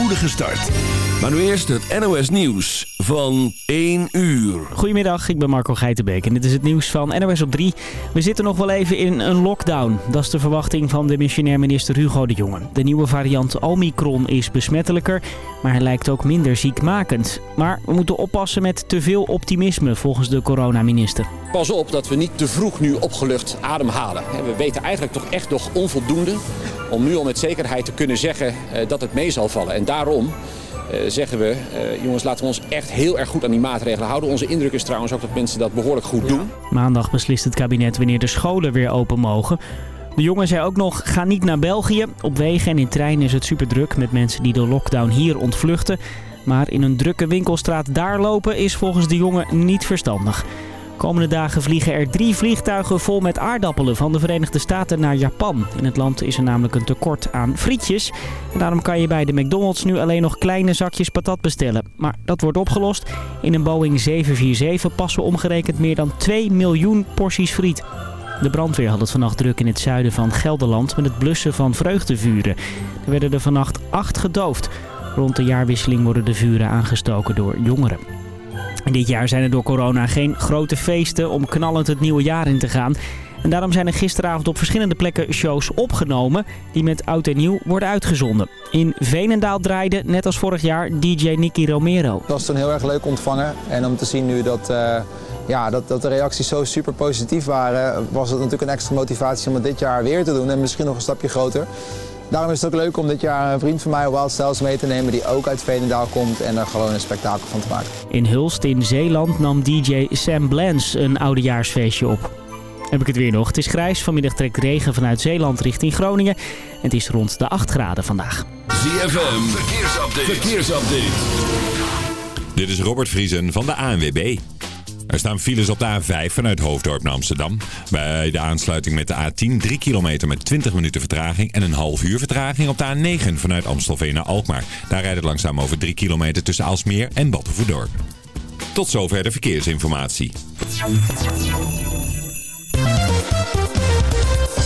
spoedige start. Maar nu eerst het NOS Nieuws van 1 uur. Goedemiddag, ik ben Marco Geitenbeek en dit is het nieuws van NOS op 3. We zitten nog wel even in een lockdown. Dat is de verwachting van de missionair minister Hugo de Jonge. De nieuwe variant Omicron is besmettelijker, maar hij lijkt ook minder ziekmakend. Maar we moeten oppassen met te veel optimisme volgens de coronaminister. Pas op dat we niet te vroeg nu opgelucht ademhalen. We weten eigenlijk toch echt nog onvoldoende om nu al met zekerheid te kunnen zeggen eh, dat het mee zal vallen. En daarom eh, zeggen we, eh, jongens laten we ons echt heel erg goed aan die maatregelen houden. Onze indruk is trouwens ook dat mensen dat behoorlijk goed doen. Maandag beslist het kabinet wanneer de scholen weer open mogen. De jongen zei ook nog, ga niet naar België. Op wegen en in treinen is het superdruk met mensen die de lockdown hier ontvluchten. Maar in een drukke winkelstraat daar lopen is volgens de jongen niet verstandig. Komende dagen vliegen er drie vliegtuigen vol met aardappelen van de Verenigde Staten naar Japan. In het land is er namelijk een tekort aan frietjes. En daarom kan je bij de McDonald's nu alleen nog kleine zakjes patat bestellen. Maar dat wordt opgelost. In een Boeing 747 passen omgerekend meer dan 2 miljoen porties friet. De brandweer had het vannacht druk in het zuiden van Gelderland met het blussen van vreugdevuren. Er werden er vannacht acht gedoofd. Rond de jaarwisseling worden de vuren aangestoken door jongeren. Dit jaar zijn er door corona geen grote feesten om knallend het nieuwe jaar in te gaan. En daarom zijn er gisteravond op verschillende plekken shows opgenomen die met oud en nieuw worden uitgezonden. In Veenendaal draaide, net als vorig jaar, DJ Nicky Romero. Dat was toen heel erg leuk ontvangen. En om te zien nu dat, uh, ja, dat, dat de reacties zo super positief waren, was het natuurlijk een extra motivatie om het dit jaar weer te doen. En misschien nog een stapje groter. Daarom is het ook leuk om dit jaar een vriend van mij, Wild Styles, mee te nemen die ook uit Veenendaal komt en er gewoon een spektakel van te maken. In Hulst in Zeeland nam DJ Sam Blans een oudejaarsfeestje op. Heb ik het weer nog. Het is grijs. Vanmiddag trekt regen vanuit Zeeland richting Groningen. Het is rond de 8 graden vandaag. ZFM, verkeersupdate. verkeersupdate. Dit is Robert Vriesen van de ANWB. Er staan files op de A5 vanuit Hoofddorp naar Amsterdam. Bij de aansluiting met de A10 3 kilometer met 20 minuten vertraging en een half uur vertraging op de A9 vanuit Amstelveen naar Alkmaar. Daar rijdt het langzaam over 3 kilometer tussen Alsmeer en Battenvoerdorp. Tot zover de verkeersinformatie.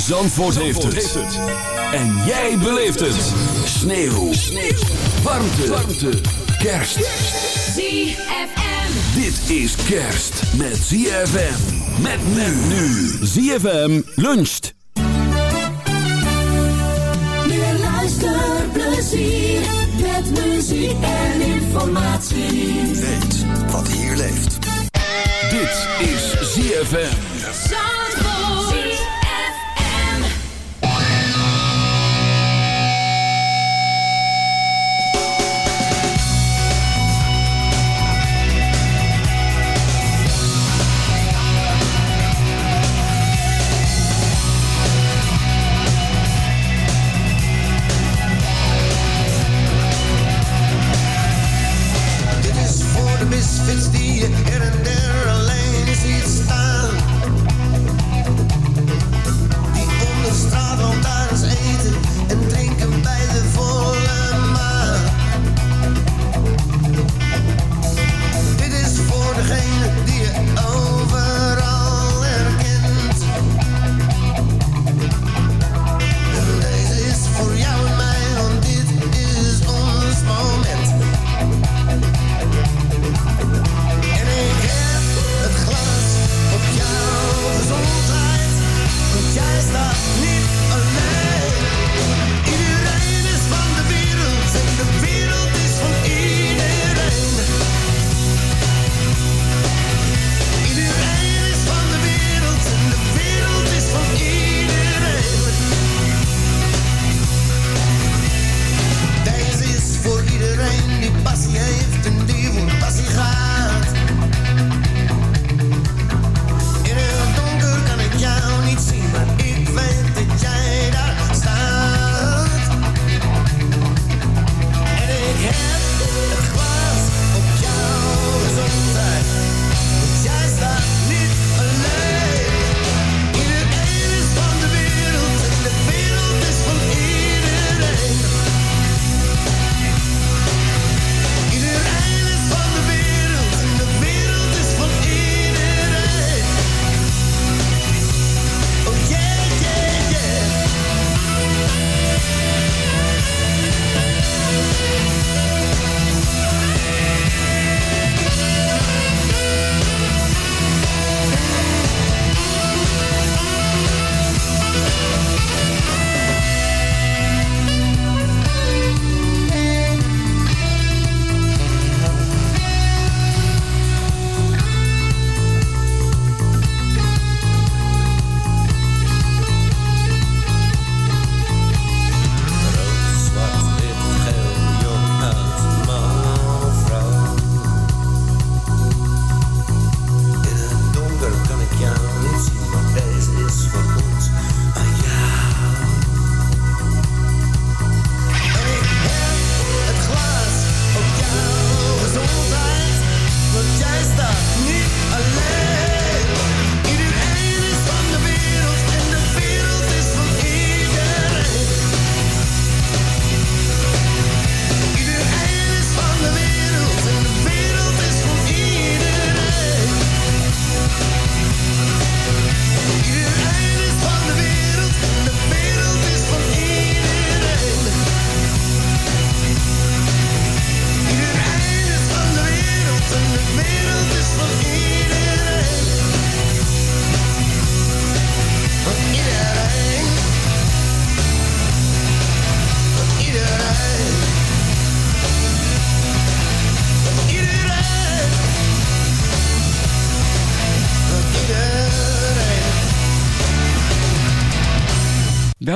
Zandvoort, heeft, het. En jij beleeft het. Sneeuw. Sneeuw. Warmte. Warmte. Kerst. ZFM. Dit is kerst met ZFM. Met men nu. ZFM luncht. Meer luisterplezier met muziek en informatie. Weet wat hier leeft. Dit is ZFM.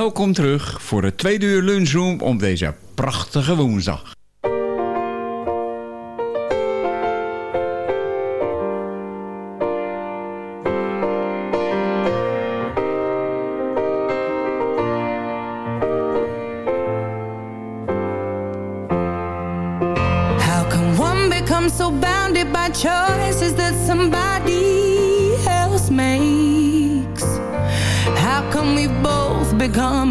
Welkom terug voor het tweede uur lunchroom om deze prachtige woensdag.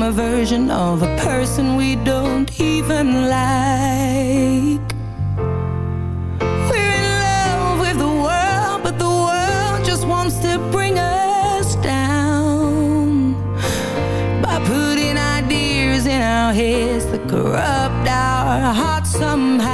a version of a person we don't even like. We're in love with the world, but the world just wants to bring us down. By putting ideas in our heads that corrupt our hearts somehow.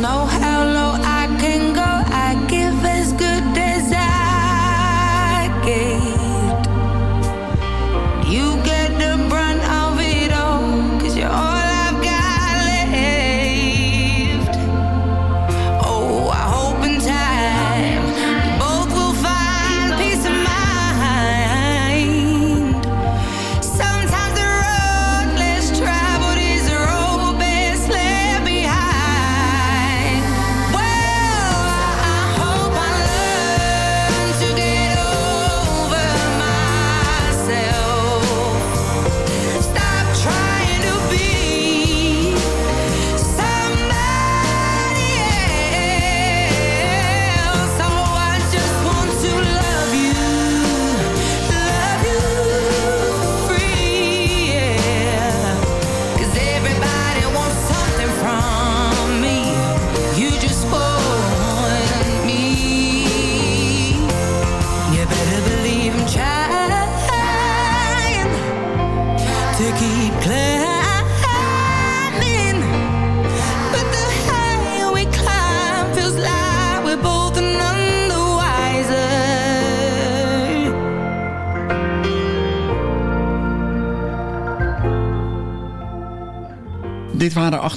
Know how low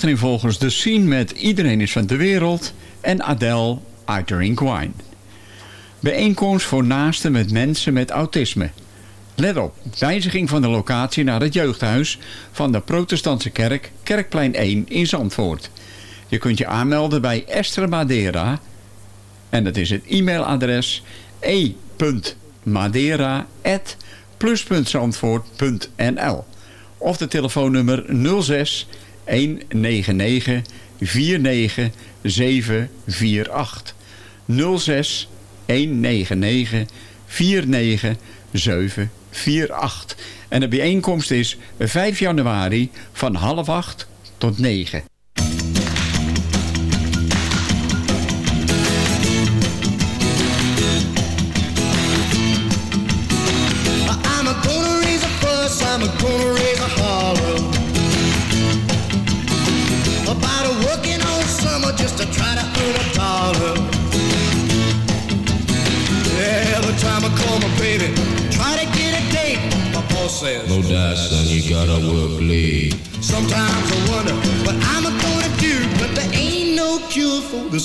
Achterin de Scene met Iedereen is van de wereld en Adele I Drink Wine. Bijeenkomst voor naasten met mensen met autisme. Let op, wijziging van de locatie naar het jeugdhuis van de protestantse kerk Kerkplein 1 in Zandvoort. Je kunt je aanmelden bij Esther Madeira en dat is het e-mailadres e.madeira.plus.zandvoort.nl of de telefoonnummer 06 199 49 748 06 199 49 748. En de bijeenkomst is 5 januari van half 8 tot 9.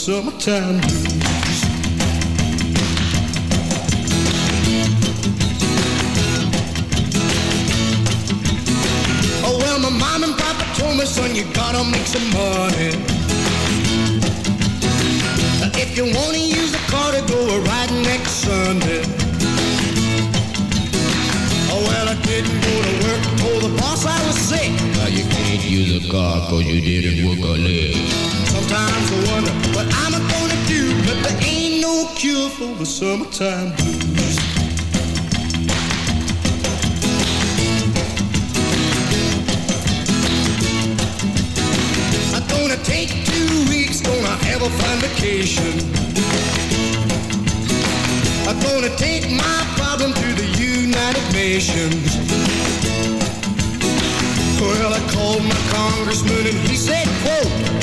summertime breeze. Summertime blues. I'm gonna take two weeks, gonna have a fun vacation. I'm gonna take my problem to the United Nations. Well, I called my congressman and he said, quote,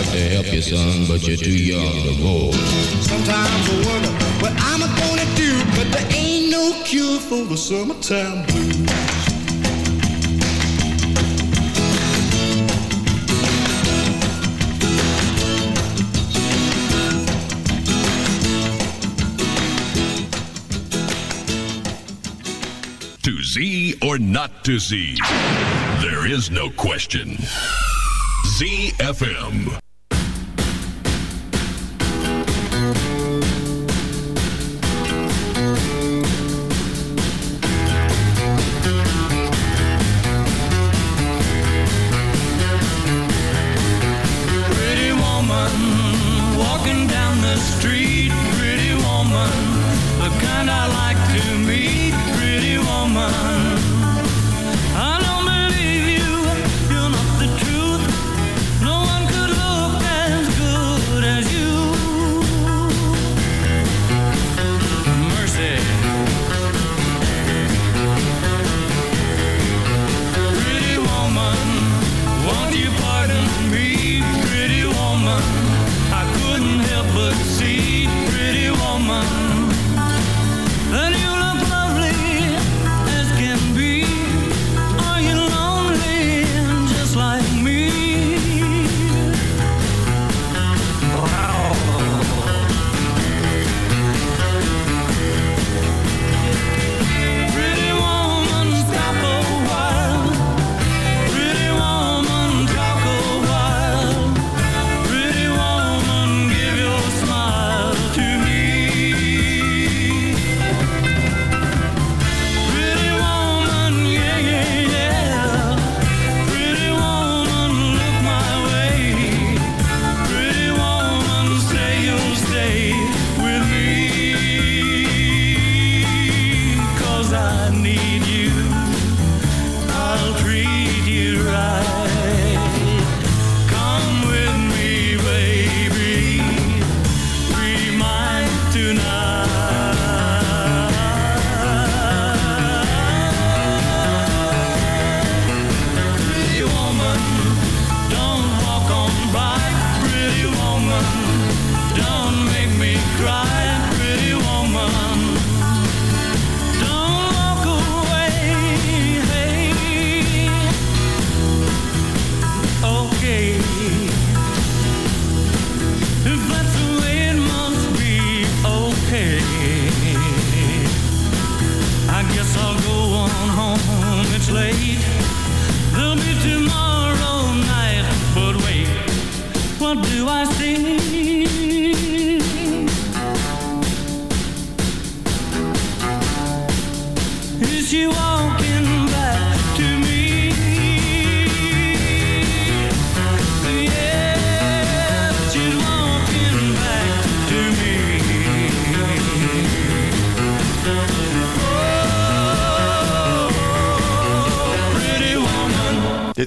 like to help you, son, but you're too young to vote. Sometimes I wonder what I'm gonna do, but there ain't no cure for the summertime blues. To Z or not to Z, there is no question. ZFM.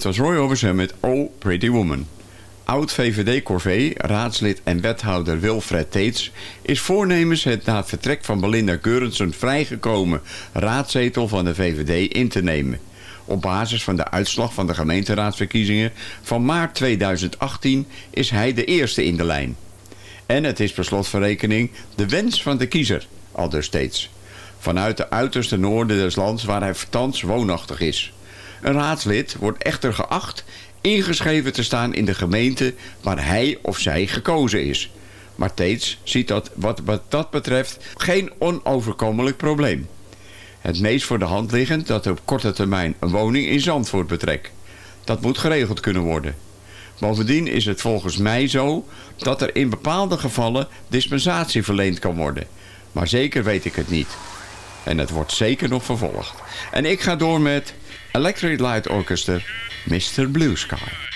Dit was Roy Orbison met Oh Pretty Woman. Oud-VVD-corvée, raadslid en wethouder Wilfred Teets... is voornemens het na het vertrek van Belinda Geurensen vrijgekomen... raadzetel van de VVD in te nemen. Op basis van de uitslag van de gemeenteraadsverkiezingen van maart 2018... is hij de eerste in de lijn. En het is per slot van rekening de wens van de kiezer, al dus steeds. Vanuit de uiterste noorden des lands waar hij thans woonachtig is. Een raadslid wordt echter geacht ingeschreven te staan in de gemeente waar hij of zij gekozen is. Maar Teets ziet dat wat, wat dat betreft geen onoverkomelijk probleem. Het meest voor de hand liggend dat op korte termijn een woning in Zandvoort betrekt. Dat moet geregeld kunnen worden. Bovendien is het volgens mij zo dat er in bepaalde gevallen dispensatie verleend kan worden. Maar zeker weet ik het niet. En het wordt zeker nog vervolgd. En ik ga door met Electric Light Orchestra, Mr. Blue Sky.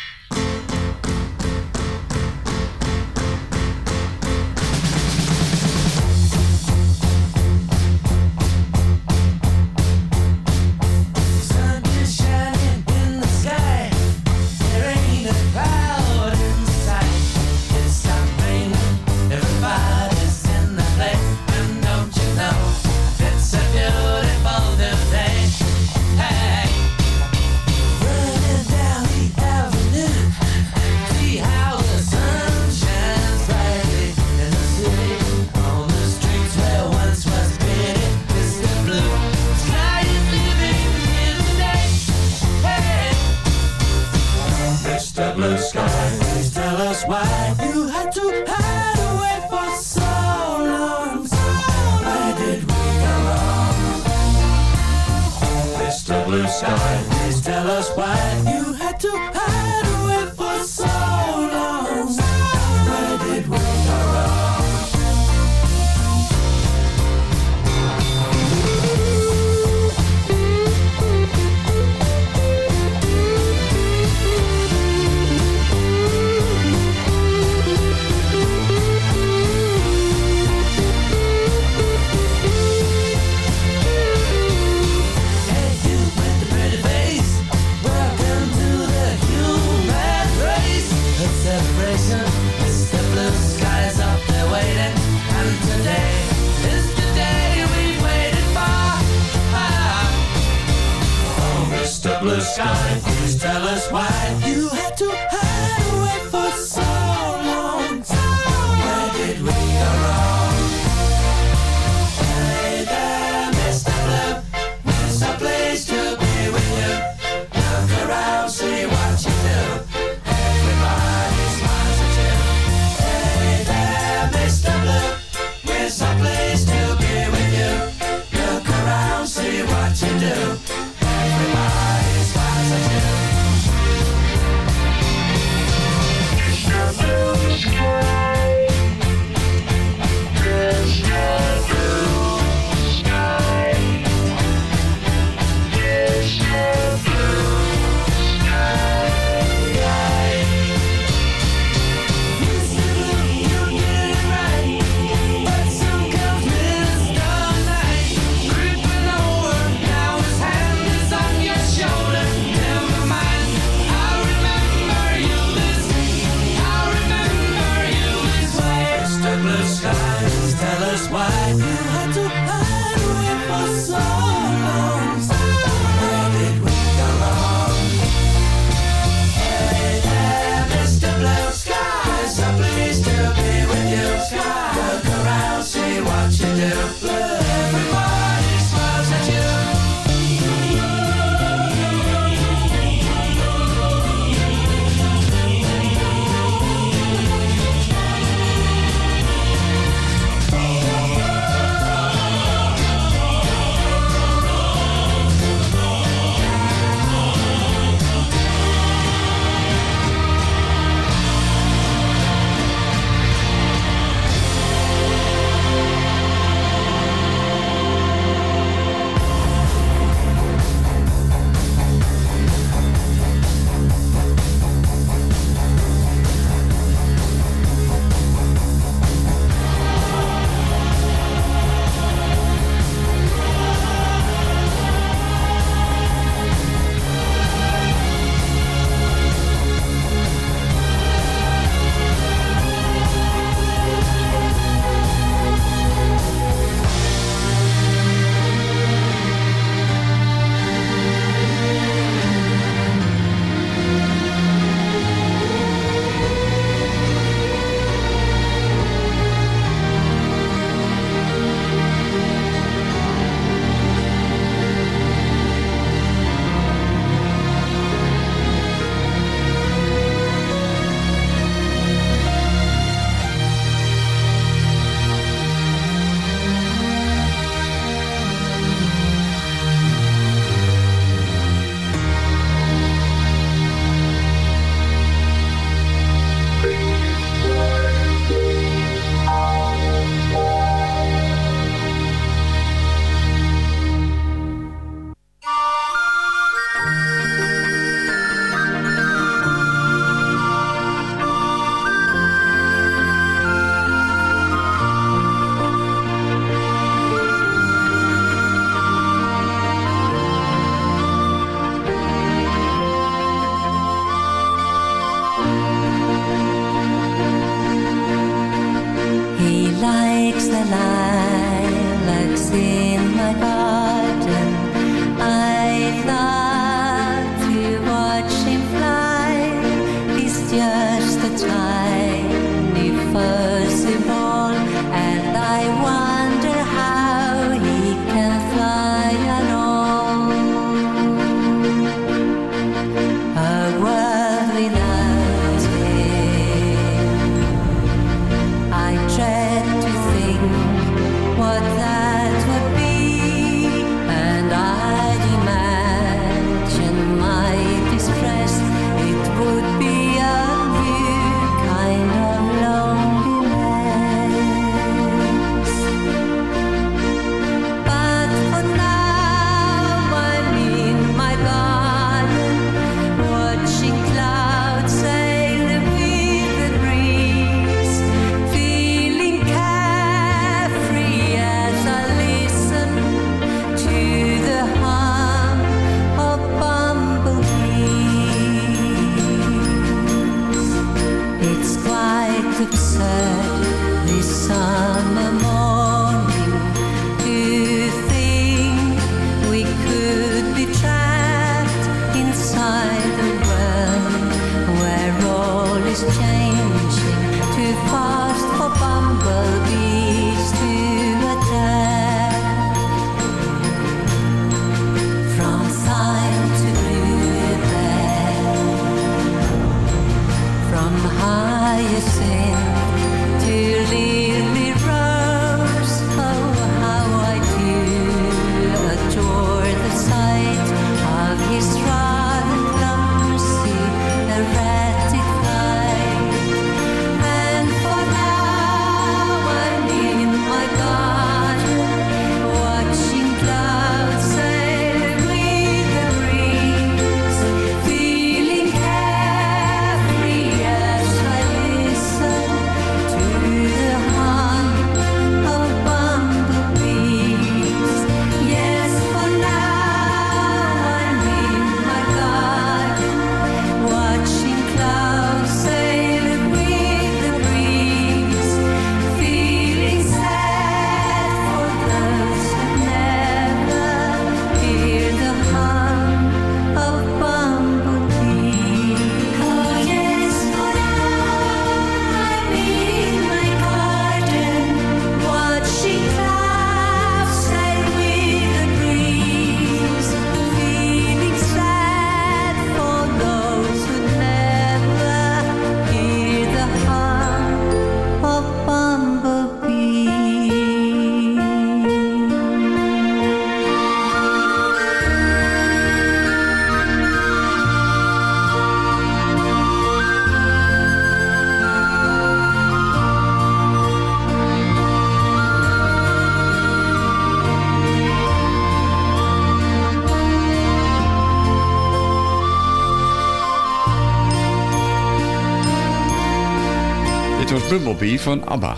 Bumblebee van ABBA.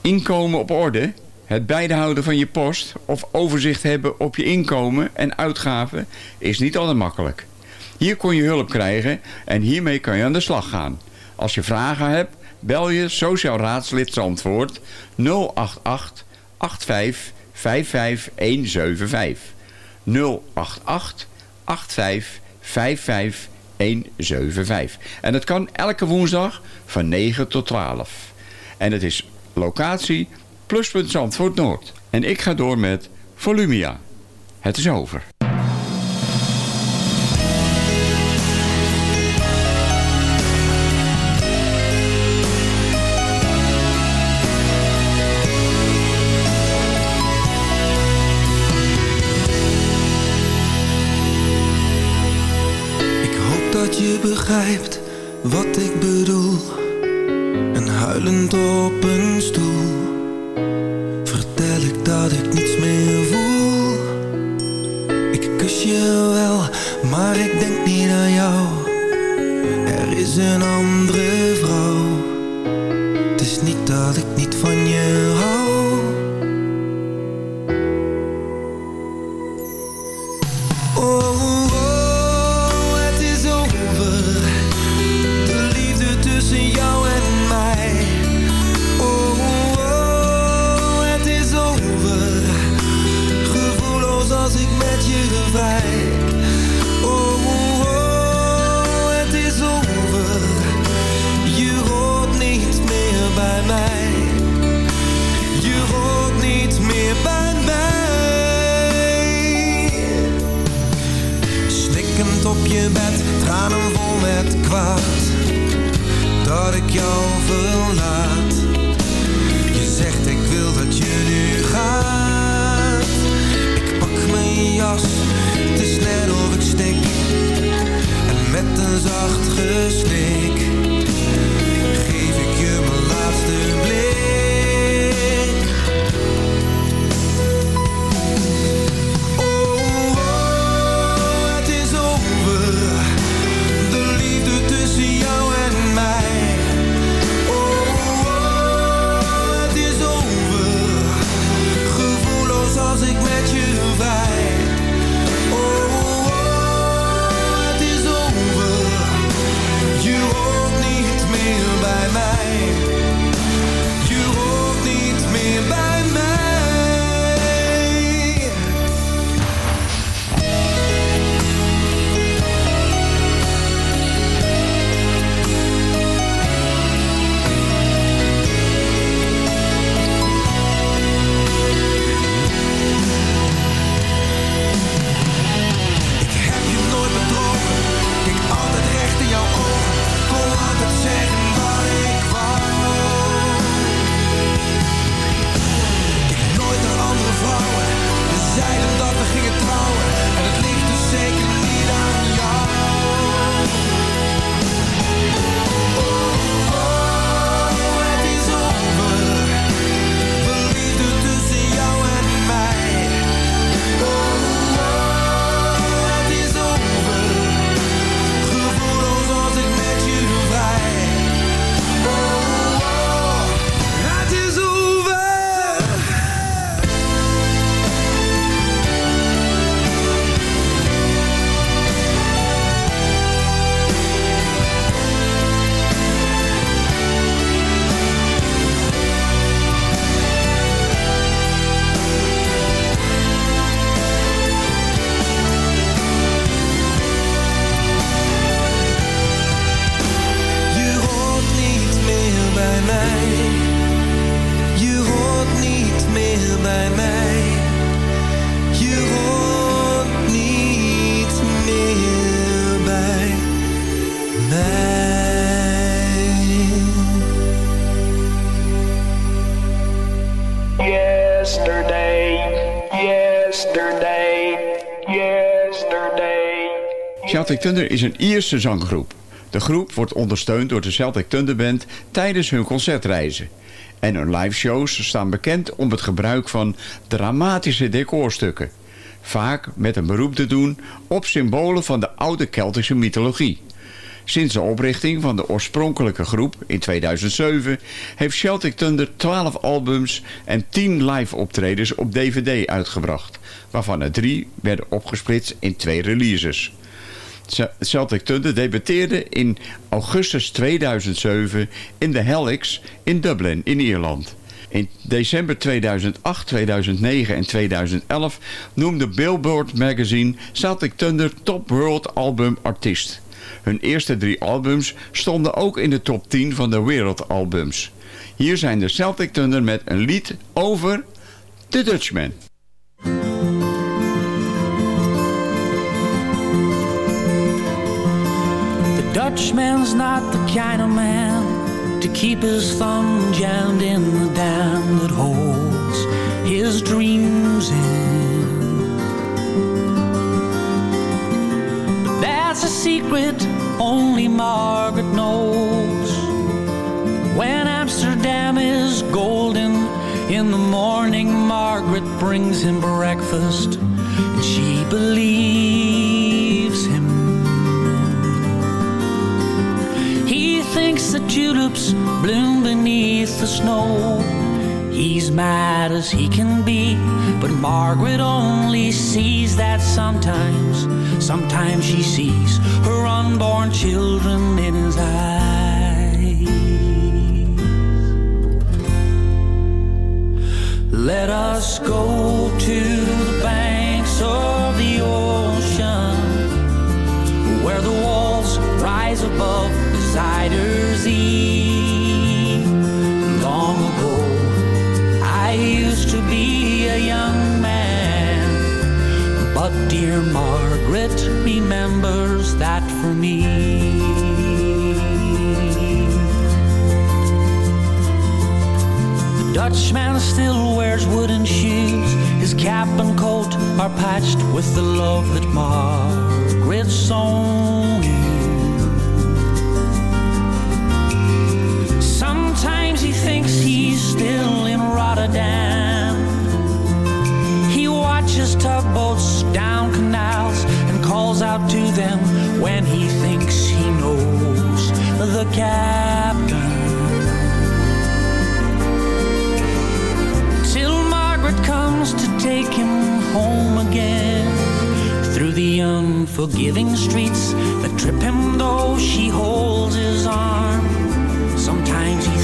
Inkomen op orde, het bijhouden van je post of overzicht hebben op je inkomen en uitgaven is niet altijd makkelijk. Hier kon je hulp krijgen en hiermee kan je aan de slag gaan. Als je vragen hebt, bel je Sociaal Raadslid Zandvoort 088 85 55 175. 088 85 55 175. En dat kan elke woensdag van 9 tot 12. En het is locatie Pluspunt Zandvoort Noord. En ik ga door met Volumia. Het is over. Begrijpt wat ik bedoel. En huilend op een stoel vertel ik dat ik niets meer voel. Ik kus je wel, maar ik denk niet aan jou. Er is een andere vrouw. Het is niet dat ik niet van Thunder is een Ierse zanggroep. De groep wordt ondersteund door de Celtic Thunder Band tijdens hun concertreizen. En hun liveshows staan bekend om het gebruik van dramatische decorstukken. Vaak met een beroep te doen op symbolen van de oude Keltische mythologie. Sinds de oprichting van de oorspronkelijke groep in 2007 heeft Celtic Thunder 12 albums en 10 live optredens op DVD uitgebracht, waarvan er drie werden opgesplitst in twee releases. Celtic Thunder debuteerde in augustus 2007 in de Helix in Dublin in Ierland. In december 2008, 2009 en 2011 noemde Billboard Magazine Celtic Thunder Top World Album Artiest. Hun eerste drie albums stonden ook in de top 10 van de wereldalbums. Hier zijn de Celtic Thunder met een lied over The Dutchman. The Dutchman's not the kind of man to keep his thumb jammed in the dam that holds his dreams in. But that's a secret only Margaret knows. When Amsterdam is golden in the morning, Margaret brings him breakfast and she believes He thinks tulips bloom beneath the snow. He's mad as he can be, but Margaret only sees that sometimes. Sometimes she sees her unborn children in his eyes. Let us go to the banks of the ocean where the walls rise above Zuyder Zee. Long ago, I used to be a young man, but dear Margaret remembers that for me. Dutchman still wears wooden shoes. His cap and coat are patched with the love that Margaret sown he's still in Rotterdam. He watches tugboats down canals and calls out to them when he thinks he knows the captain. Till Margaret comes to take him home again through the unforgiving streets that trip him though she holds his arm. Sometimes he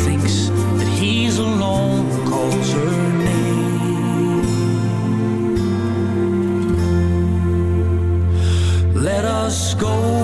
go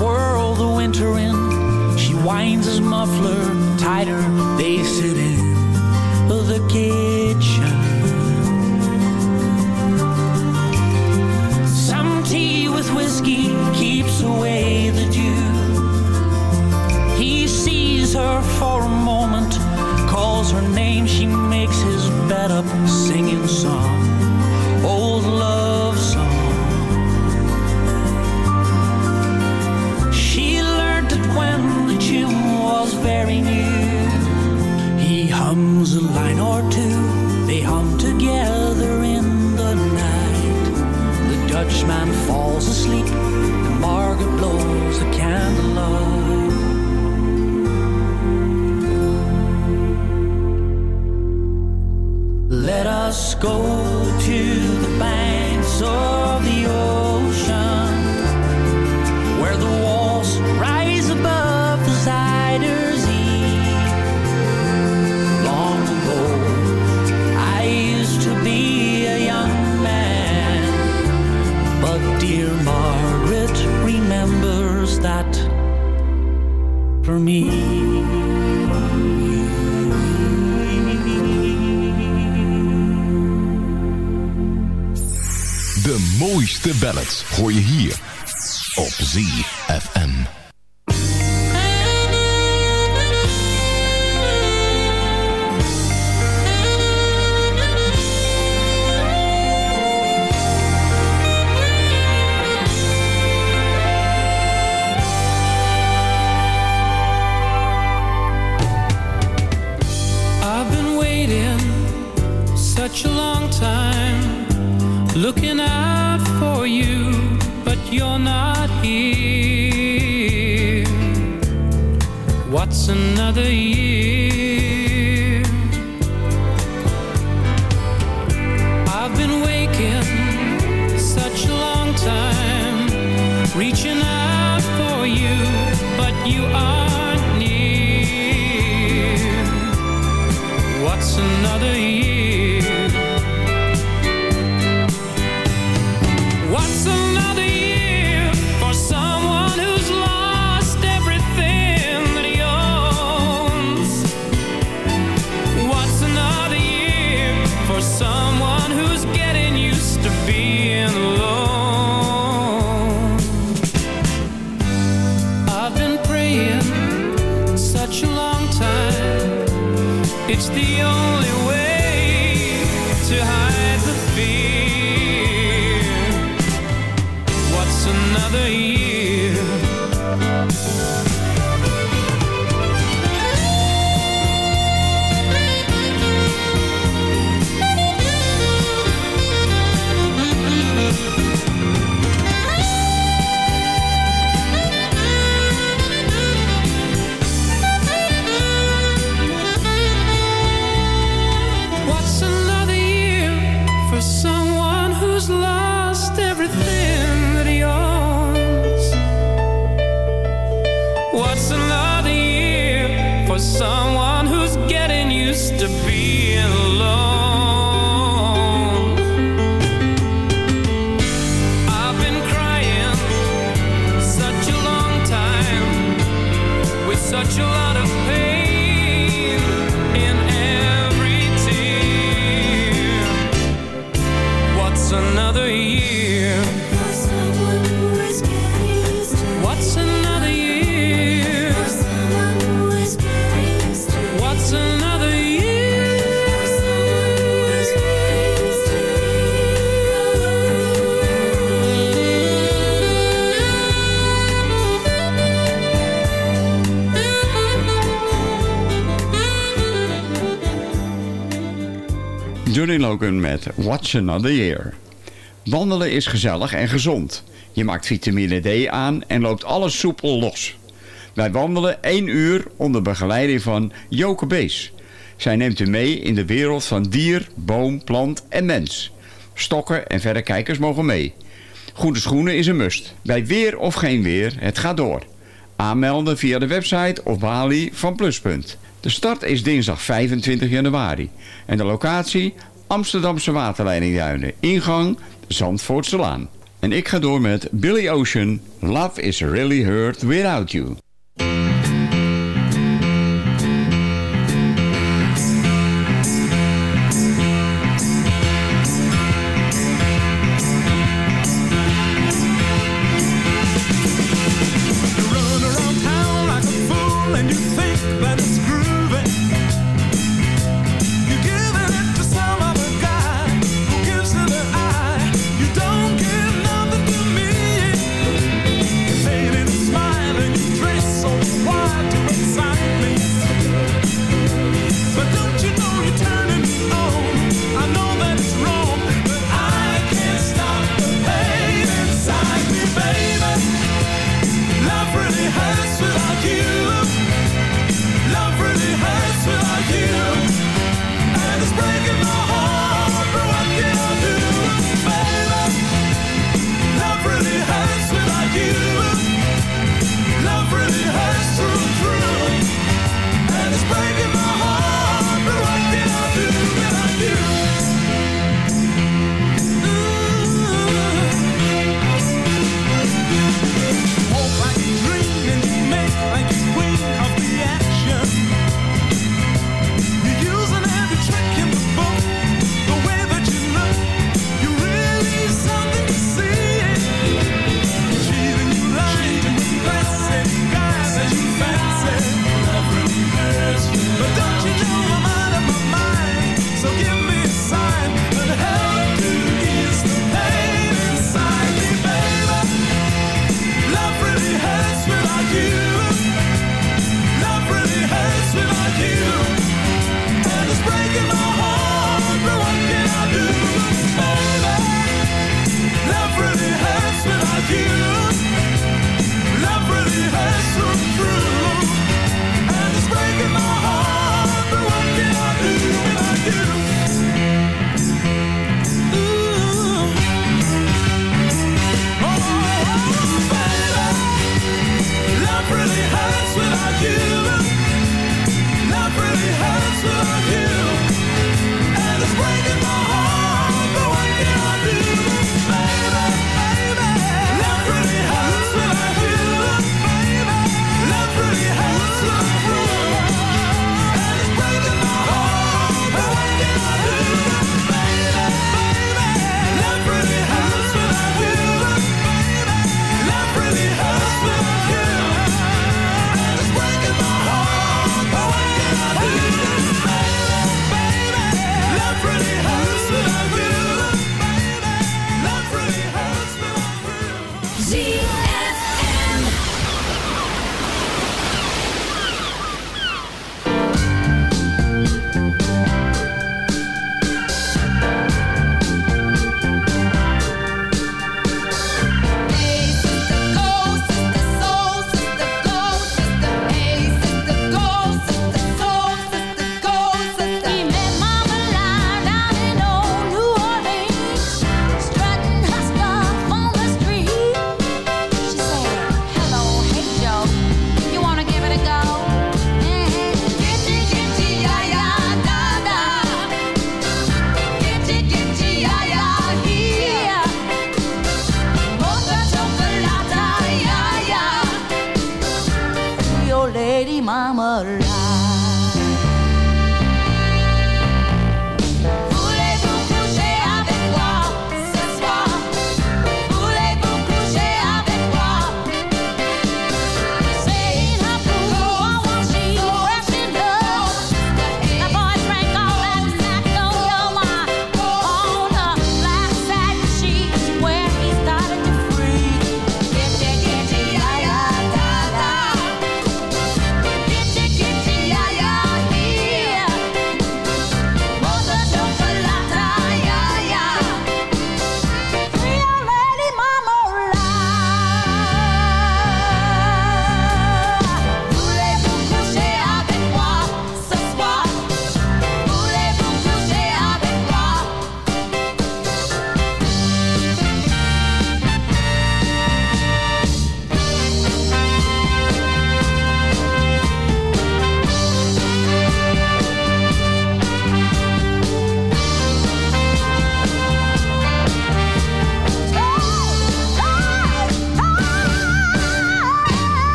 Whirl the winter in. She winds his muffler tighter. They sit in the kitchen. Some tea with whiskey keeps away the dew. He sees her for a moment, calls her name. She makes his bed up, us go to the banks of mooiste ballads hoor je hier op ZFM. It's the Johnny met What's Another Year. Wandelen is gezellig en gezond. Je maakt vitamine D aan en loopt alles soepel los. Wij wandelen 1 uur onder begeleiding van Joke Bees. Zij neemt u mee in de wereld van dier, boom, plant en mens. Stokken en verrekijkers mogen mee. Goede schoenen is een must. Bij weer of geen weer, het gaat door. Aanmelden via de website of balie van Pluspunt. De start is dinsdag 25 januari. En de locatie Amsterdamse waterleidingduinen. Ingang Zandvoortse Laan. En ik ga door met Billy Ocean. Love is really hurt without you.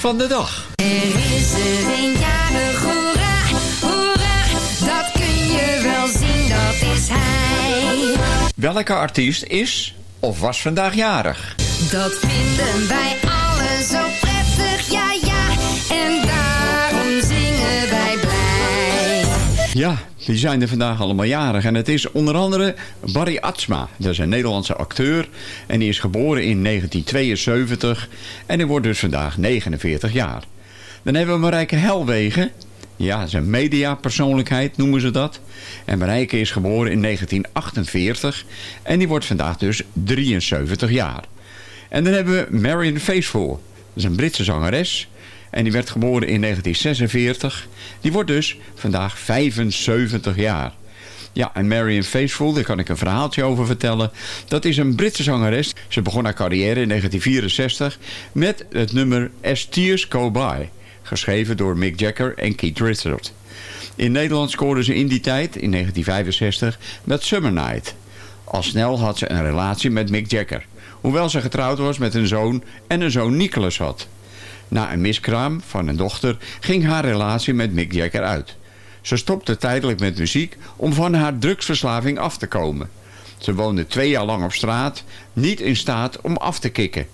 Van de dag. Er is er een jarig, hoera, hoera, dat kun je wel zien, dat is hij. Welke artiest is of was vandaag jarig? Dat vinden wij allen zo prettig, ja ja, en daarom zingen wij blij. Ja, die zijn er vandaag allemaal jarig. En het is onder andere Barry Atsma. Dat is een Nederlandse acteur. En die is geboren in 1972. En hij wordt dus vandaag 49 jaar. Dan hebben we Marijke Helwegen. Ja, een mediapersoonlijkheid noemen ze dat. En Marijke is geboren in 1948. En die wordt vandaag dus 73 jaar. En dan hebben we Marion Faithfull. Dat is een Britse zangeres. En die werd geboren in 1946. Die wordt dus vandaag 75 jaar. Ja, en Marion Faithfull, daar kan ik een verhaaltje over vertellen. Dat is een Britse zangeres. Ze begon haar carrière in 1964 met het nummer As Tears Go By. Geschreven door Mick Jagger en Keith Richards. In Nederland scoorde ze in die tijd, in 1965, met Summer Night. Al snel had ze een relatie met Mick Jagger. Hoewel ze getrouwd was met een zoon en een zoon Nicholas had. Na een miskraam van een dochter ging haar relatie met Mick Jagger uit. Ze stopte tijdelijk met muziek om van haar drugsverslaving af te komen. Ze woonde twee jaar lang op straat, niet in staat om af te kicken.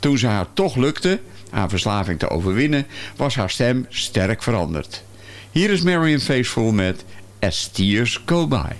Toen ze haar toch lukte haar verslaving te overwinnen, was haar stem sterk veranderd. Hier is Marion Faithfull met As Tears Go By.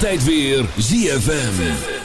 Altijd weer ZFM.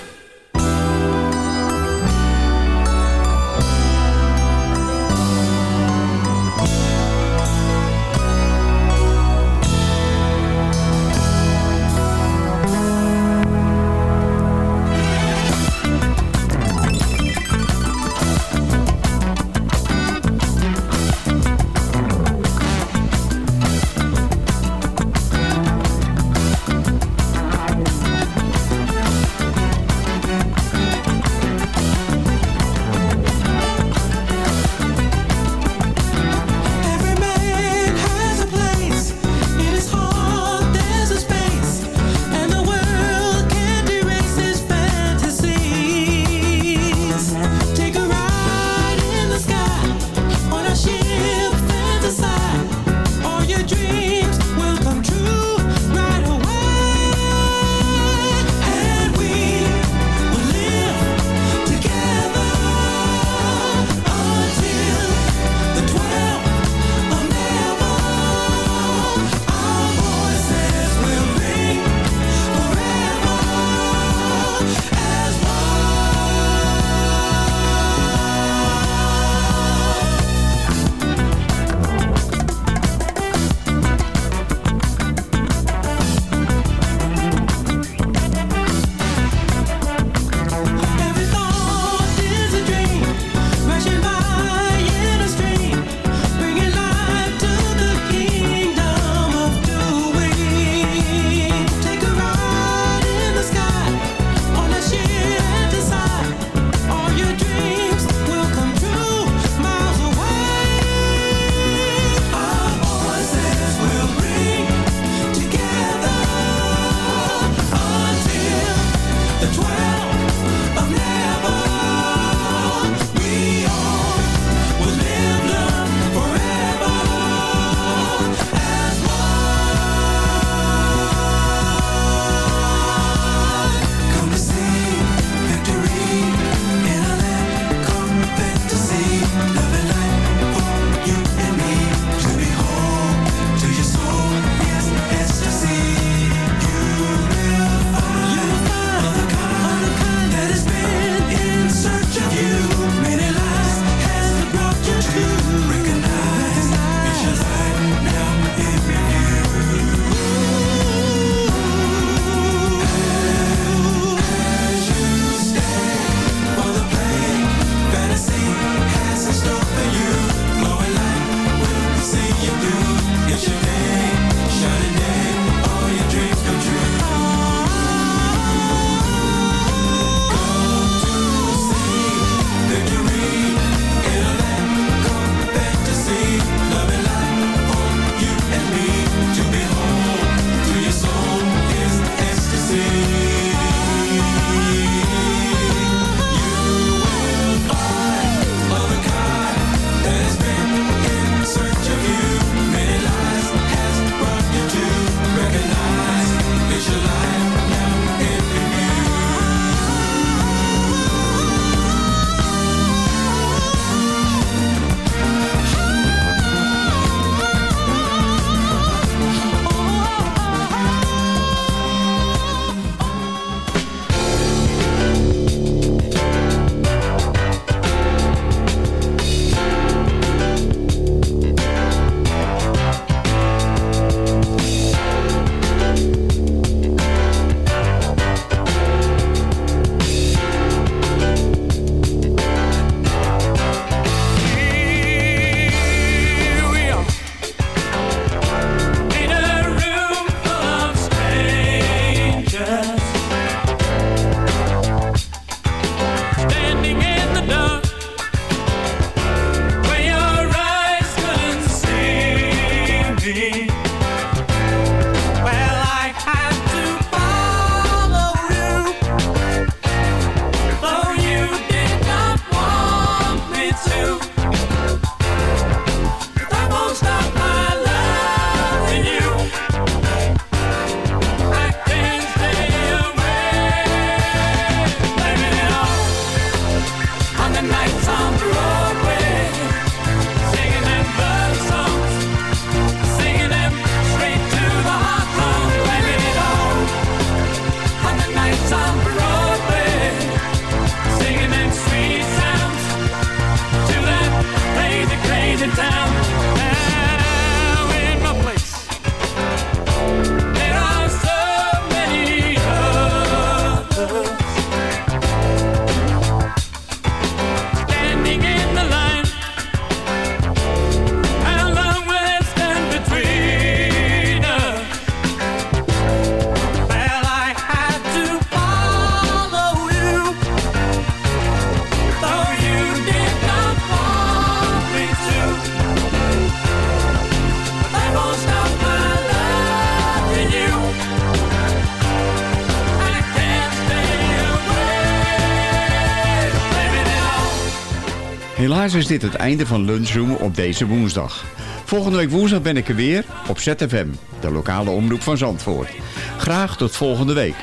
Is dit het einde van Lunchroom op deze woensdag. Volgende week woensdag ben ik er weer op ZFM, de lokale omroep van Zandvoort. Graag tot volgende week.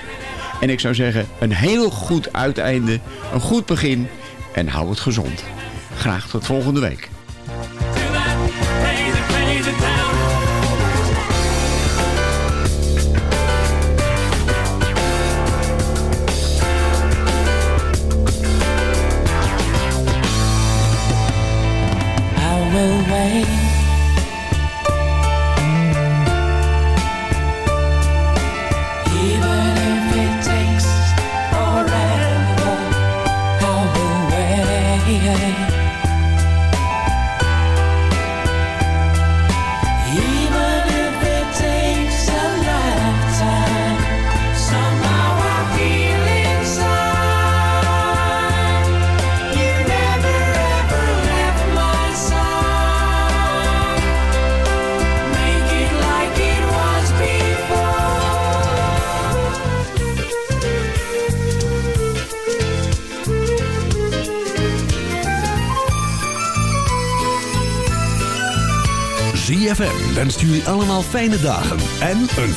En ik zou zeggen, een heel goed uiteinde, een goed begin en hou het gezond. Graag tot volgende week. Fijne dagen en een